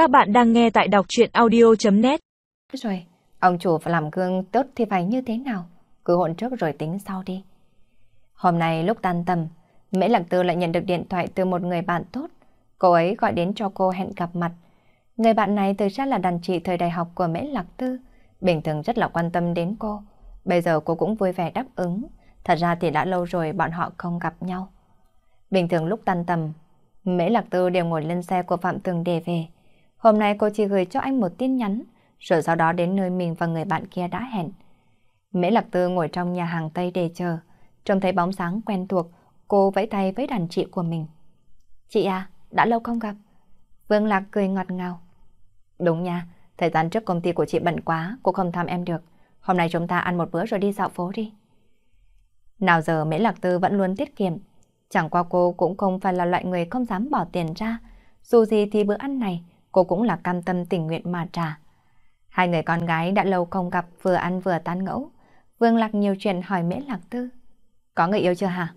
Các bạn đang nghe tại đọc chuyện audio.net Rồi, ông chủ phải làm gương tốt thì phải như thế nào? Cứ hỗn trước rồi tính sau đi. Hôm nay lúc tan tầm, Mễ Lạc Tư lại nhận được điện thoại từ một người bạn tốt. Cô ấy gọi đến cho cô hẹn gặp mặt. Người bạn này thực ra là đàn chị thời đại học của Mễ Lạc Tư. Bình thường rất là quan tâm đến cô. Bây giờ cô cũng vui vẻ đáp ứng. Thật ra thì đã lâu rồi bọn họ không gặp nhau. Bình thường lúc tan tầm, Mễ Lạc Tư đều ngồi lên xe của Phạm Tường để về. Hôm nay cô chỉ gửi cho anh một tin nhắn, rồi sau đó đến nơi mình và người bạn kia đã hẹn. Mễ Lạc Tư ngồi trong nhà hàng Tây để chờ, trông thấy bóng sáng quen thuộc, cô vẫy tay với đàn chị của mình. Chị à, đã lâu không gặp. Vương Lạc cười ngọt ngào. Đúng nha, thời gian trước công ty của chị bận quá, cô không thăm em được. Hôm nay chúng ta ăn một bữa rồi đi dạo phố đi. Nào giờ Mễ Lạc Tư vẫn luôn tiết kiệm. Chẳng qua cô cũng không phải là loại người không dám bỏ tiền ra. Dù gì thì bữa ăn này, cô cũng là cam tâm tình nguyện mà trả. Hai người con gái đã lâu không gặp vừa ăn vừa tán ngẫu. Vương Lạc nhiều chuyện hỏi Mễ Lạc Tư. Có người yêu chưa hả?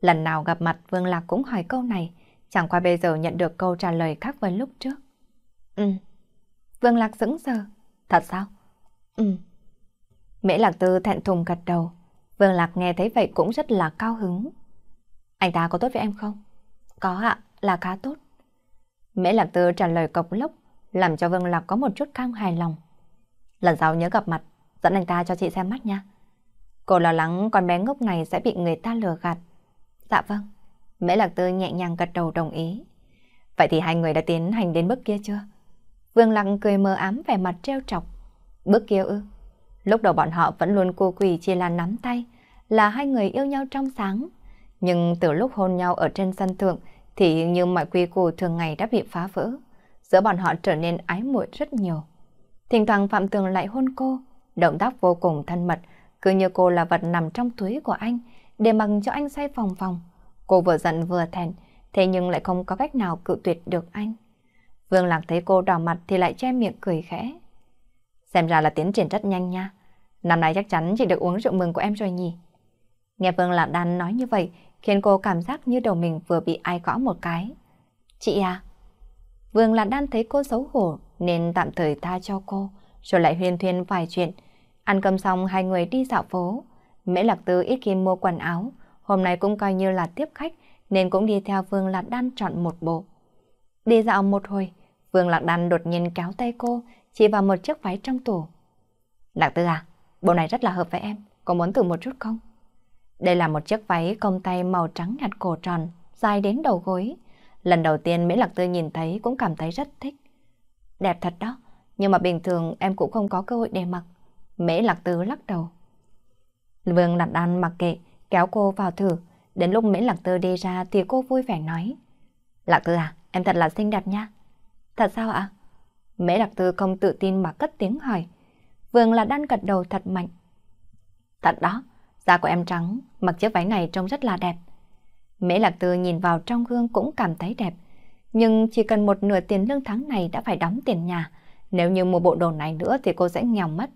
Lần nào gặp mặt Vương Lạc cũng hỏi câu này, chẳng qua bây giờ nhận được câu trả lời khác với lúc trước. Ừ. Vương Lạc sững sờ. Thật sao? Ừ. Mễ Lạc Tư thẹn thùng gật đầu. Vương Lạc nghe thấy vậy cũng rất là cao hứng. Anh ta có tốt với em không? Có ạ, là khá tốt. Mễ Lạc Tư trả lời cộc lốc, làm cho Vương Lạc có một chút căng hài lòng. Lần sau nhớ gặp mặt, dẫn anh ta cho chị xem mắt nha. Cô lo lắng con bé ngốc này sẽ bị người ta lừa gạt. Dạ vâng. Mễ Lạc Tư nhẹ nhàng gật đầu đồng ý. Vậy thì hai người đã tiến hành đến bước kia chưa? Vương Lạc cười mờ ám vẻ mặt treo trọc. Bước kia ư? Lúc đầu bọn họ vẫn luôn cô quỳ chỉ là nắm tay, là hai người yêu nhau trong sáng. Nhưng từ lúc hôn nhau ở trên sân thượng thì như mọi quy củ thường ngày đã bị phá vỡ. Giữa bọn họ trở nên ái muội rất nhiều. Thỉnh thoảng Phạm Tường lại hôn cô, động tác vô cùng thân mật, cứ như cô là vật nằm trong túi của anh, để mặc cho anh say phòng phòng. Cô vừa giận vừa thẹn, thế nhưng lại không có cách nào cự tuyệt được anh. Vương Lạc thấy cô đỏ mặt thì lại che miệng cười khẽ. Xem ra là tiến triển rất nhanh nha. Năm nay chắc chắn chị được uống rượu mừng của em rồi nhỉ? Nghe Vương Lạc Đan nói như vậy, khiến cô cảm giác như đầu mình vừa bị ai gõ một cái. Chị à? Vương Lạc Đan thấy cô xấu hổ nên tạm thời tha cho cô, rồi lại huyên thuyên vài chuyện. Ăn cơm xong hai người đi dạo phố. Mễ Lạc Tư ít khi mua quần áo, hôm nay cũng coi như là tiếp khách nên cũng đi theo Vương Lạc Đan chọn một bộ. Đi dạo một hồi, Vương Lạc Đan đột nhiên kéo tay cô, chỉ vào một chiếc váy trong tủ. Lạc Tư à, bộ này rất là hợp với em, có muốn thử một chút không? Đây là một chiếc váy công tay màu trắng nhạt cổ tròn, dài đến đầu gối. Lần đầu tiên Mỹ Lạc Tư nhìn thấy cũng cảm thấy rất thích. Đẹp thật đó, nhưng mà bình thường em cũng không có cơ hội để mặc. mỹ Lạc Tư lắc đầu. Vương Lạc Đan mặc kệ, kéo cô vào thử. Đến lúc mỹ Lạc Tư đi ra thì cô vui vẻ nói. Lạc Tư à, em thật là xinh đẹp nha. Thật sao ạ? Mễ Lạc Tư không tự tin mà cất tiếng hỏi. Vương Lạc Đan gật đầu thật mạnh. Thật đó, Da của em trắng, mặc chiếc váy này trông rất là đẹp. Mễ Lạc Tư nhìn vào trong gương cũng cảm thấy đẹp. Nhưng chỉ cần một nửa tiền lương tháng này đã phải đóng tiền nhà. Nếu như mua bộ đồ này nữa thì cô sẽ nghèo mất.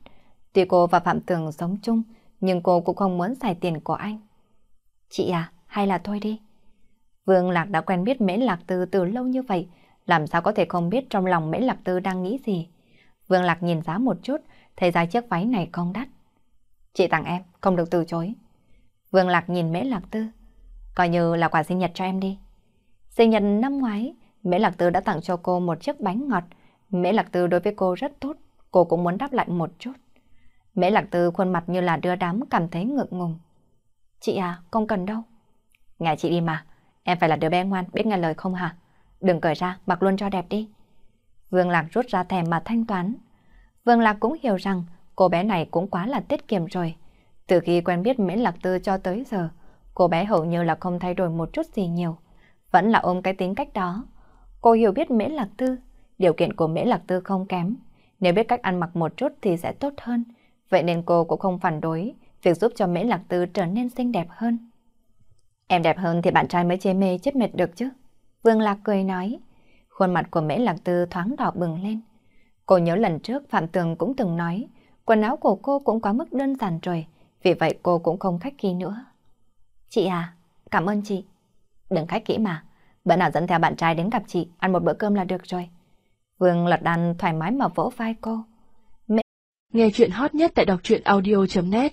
Tuy cô và Phạm Tường sống chung, nhưng cô cũng không muốn xài tiền của anh. Chị à, hay là thôi đi. Vương Lạc đã quen biết Mễ Lạc Tư từ lâu như vậy, làm sao có thể không biết trong lòng Mễ Lạc Tư đang nghĩ gì. Vương Lạc nhìn giá một chút, thấy giá chiếc váy này không đắt. Chị tặng em, không được từ chối. Vương Lạc nhìn Mễ Lạc Tư. Coi như là quà sinh nhật cho em đi. Sinh nhật năm ngoái, Mễ Lạc Tư đã tặng cho cô một chiếc bánh ngọt. Mễ Lạc Tư đối với cô rất tốt, cô cũng muốn đáp lại một chút. Mễ Lạc Tư khuôn mặt như là đưa đám cảm thấy ngượng ngùng. Chị à, không cần đâu. Nghe chị đi mà, em phải là đứa bé ngoan, biết nghe lời không hả? Đừng cởi ra, mặc luôn cho đẹp đi. Vương Lạc rút ra thẻ mà thanh toán. Vương Lạc cũng hiểu rằng cô bé này cũng quá là tiết kiệm rồi. Từ khi quen biết Mễ Lạc Tư cho tới giờ, cô bé hầu như là không thay đổi một chút gì nhiều. Vẫn là ôm cái tính cách đó. Cô hiểu biết Mễ Lạc Tư, điều kiện của Mễ Lạc Tư không kém. Nếu biết cách ăn mặc một chút thì sẽ tốt hơn. Vậy nên cô cũng không phản đối việc giúp cho Mễ Lạc Tư trở nên xinh đẹp hơn. Em đẹp hơn thì bạn trai mới chê mê chết mệt được chứ. Vương Lạc cười nói. Khuôn mặt của Mễ Lạc Tư thoáng đỏ bừng lên. Cô nhớ lần trước Phạm Tường cũng từng nói quần áo của cô cũng quá mức đơn giản rồi, vì vậy cô cũng không khách khí nữa. Chị à, cảm ơn chị. Đừng khách kỹ mà, bữa nào dẫn theo bạn trai đến gặp chị, ăn một bữa cơm là được rồi. Vương Lật đàn thoải mái mà vỗ vai cô. Mẹ. Nghe chuyện hot nhất tại đọc truyện audio.net